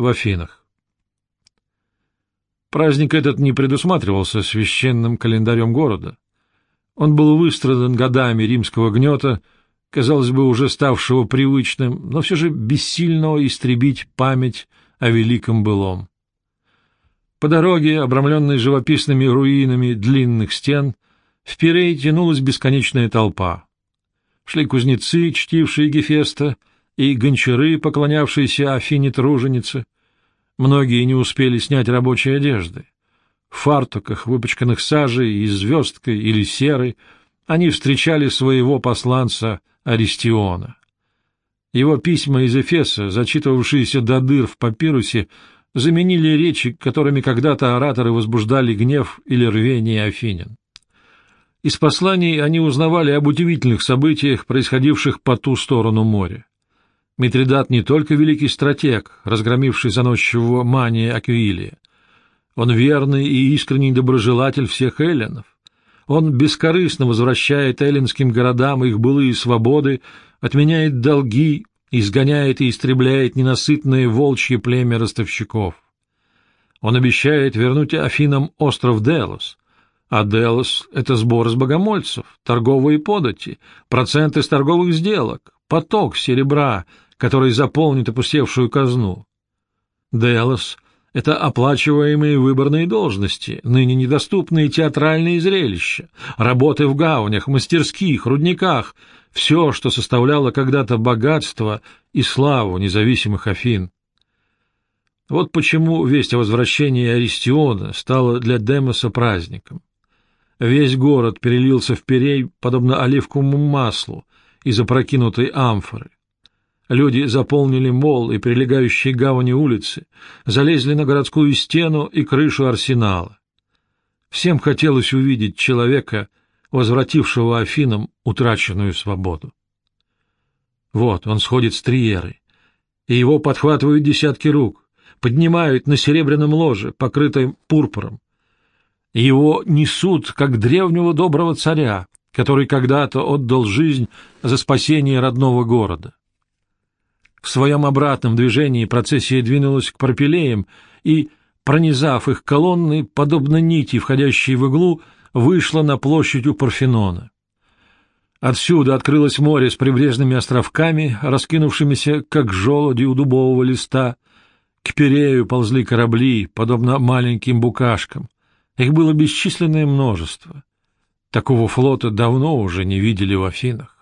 в Афинах. Праздник этот не предусматривался священным календарем города. Он был выстрадан годами римского гнета, казалось бы, уже ставшего привычным, но все же бессильного истребить память о великом былом. По дороге, обрамленной живописными руинами длинных стен, в Пирей тянулась бесконечная толпа. Шли кузнецы, чтившие Гефеста, и гончары, поклонявшиеся Афине-труженице. Многие не успели снять рабочие одежды. В фартуках, выпачканных сажей и звездкой или серой, они встречали своего посланца Аристиона. Его письма из Эфеса, зачитывавшиеся до дыр в папирусе, заменили речи, которыми когда-то ораторы возбуждали гнев или рвение афинян. Из посланий они узнавали об удивительных событиях, происходивших по ту сторону моря. Митридат не только великий стратег, разгромивший заносчивого мания Аквилия. Он верный и искренний доброжелатель всех эллинов. Он бескорыстно возвращает эллинским городам их былые свободы, отменяет долги, изгоняет и истребляет ненасытное волчье племя ростовщиков. Он обещает вернуть Афинам остров Делос, а Делос — это сбор с богомольцев, торговые подати, проценты с торговых сделок, поток серебра, который заполнит опустевшую казну. Делос — это оплачиваемые выборные должности, ныне недоступные театральные зрелища, работы в гаунях, мастерских, рудниках — все, что составляло когда-то богатство и славу независимых Афин. Вот почему весть о возвращении Аристиона стала для Демоса праздником. Весь город перелился в перей, подобно оливковому маслу, из опрокинутой амфоры. Люди заполнили мол и прилегающие гавани улицы, залезли на городскую стену и крышу арсенала. Всем хотелось увидеть человека, возвратившего Афинам утраченную свободу. Вот он сходит с триеры, и его подхватывают десятки рук, поднимают на серебряном ложе, покрытом пурпуром. Его несут, как древнего доброго царя, который когда-то отдал жизнь за спасение родного города. В своем обратном движении процессия двинулась к пропилеям и, пронизав их колонны, подобно нити, входящей в иглу, вышла на площадь у Парфенона. Отсюда открылось море с прибрежными островками, раскинувшимися, как желуди у дубового листа. К Перею ползли корабли, подобно маленьким букашкам. Их было бесчисленное множество. Такого флота давно уже не видели в Афинах.